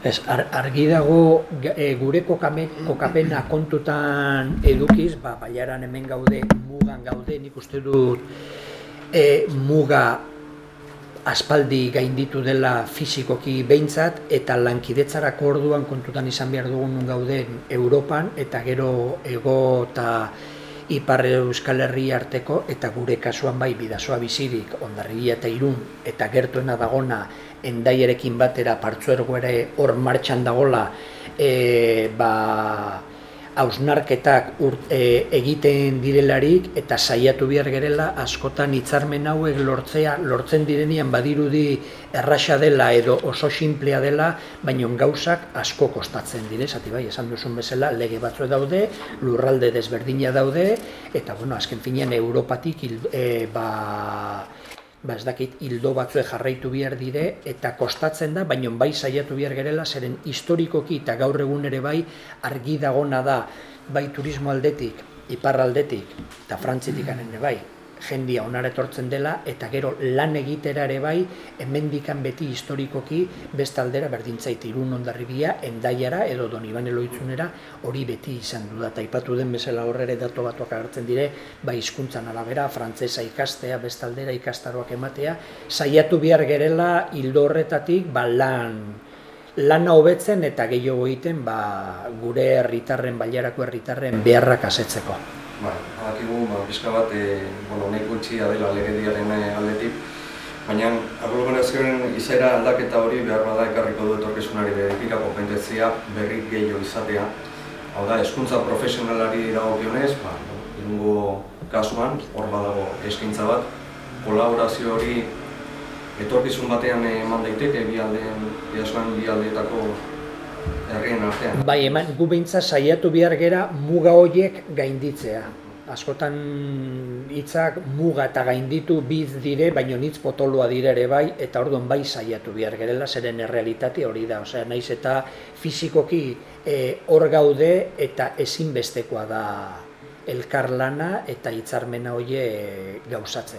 Ez, ar, argi dago e, gure kokame, kokapena kontutan edukiz, ba, baiaran hemen gaude, mugan gaude, nik uste dut e, muga aspaldi gainditu dela fisikoki behintzat, eta lankidetzarako orduan kontutan izan behar dugun gauden Europan, eta gero ego eta Ipar Euskal Herri arteko, eta gure kasuan bai bidazoa bizirik, ondarribia eta irun, eta gertuena dagona, endaiarekin batera partzuergo ere hor martxan dagola e, ba, hausnarketak e, egiten direlarik eta saiatu behar gerela askotan hitzarmen hauek lortzea lortzen direnian badirudi errasa dela edo oso sinplea dela baina gauzak asko kostatzen dire. Zati bai esan duzun bezala lege batzu daude lurralde desberdina daude eta bueno azken finean europatik e, ba, ba ez dakit hildo batzue jarraitu behar dire eta kostatzen da, baina bai saiatu behar gerela, zeren historikoki eta gaur egun ere bai argi dagona da bai turismo aldetik, ipar aldetik eta frantzitik ere bai, jendia onara etortzen dela eta gero lan egitera ere bai hemendikan beti historikoki beste aldera berdintzait irun ondarribia endaiara edo don Iban Eloitzunera hori beti izan du da aipatu den bezala horrere dato batuak agertzen dire bai hizkuntzan arabera frantsesa ikastea beste aldera ikastaroak ematea saiatu behar gerela hildo horretatik ba lan lana hobetzen eta gehiago egiten ba, gure herritarren bailarako herritarren beharrak asetzeko. Ba, badakigu, ba, bizka bat, e, bueno, nahiko itxia dela legediaren eh, aldetik, baina aglomerazioaren izaera aldaketa hori behar bada ekarriko du etorkizunari berekira kompetentzia berri gehiago izatea. Hau da, eskuntza profesionalari dagokionez, ba, irungo kasuan, hor badago eskaintza bat, kolaborazio hori etorkizun batean eman daiteke bi aldeen, bi aldeetako herrien artean. Bai, eman, gu behintza saiatu behar gera muga horiek gainditzea. Askotan hitzak muga eta gainditu biz dire, baino hitz potoloa dire ere bai, eta orduan bai saiatu behar gerela, zeren errealitate hori da. Osea, naiz eta fisikoki eh, hor gaude eta ezinbestekoa da elkarlana eta hitzarmena hoe gauzatzea.